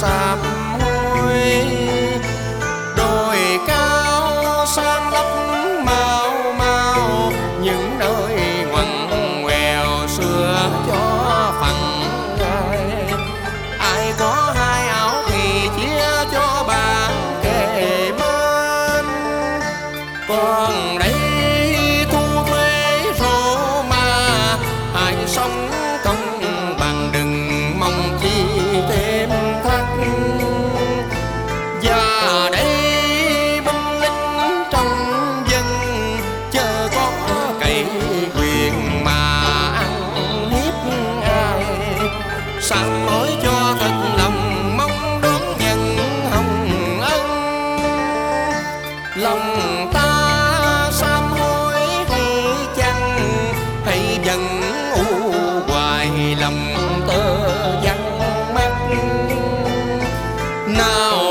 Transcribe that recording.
sạp hôi đồi cao san lấp mau mau, những nơi ngoằn ngoèo xưa cho phẳng ai ai có hai áo thì chia cho bạn kề bên. Còn đây thu thuế rô ma ai sống công thật lòng mong đón nhận hồng ân. Lòng ta sám hối hay chăng? Hay dần u hoài lòng tơ vắng mắt. Nào